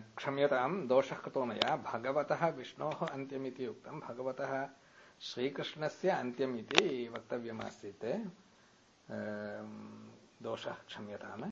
क्षम्यतां दोषः कृतो मया। भगवतः विष्णोः अन्त्यमिति उक्तं। भगवतः श्रीकृष्णस्य अन्त्यमिति वक्तव्यमासीत्। अं, दोषः क्षम्यताम्।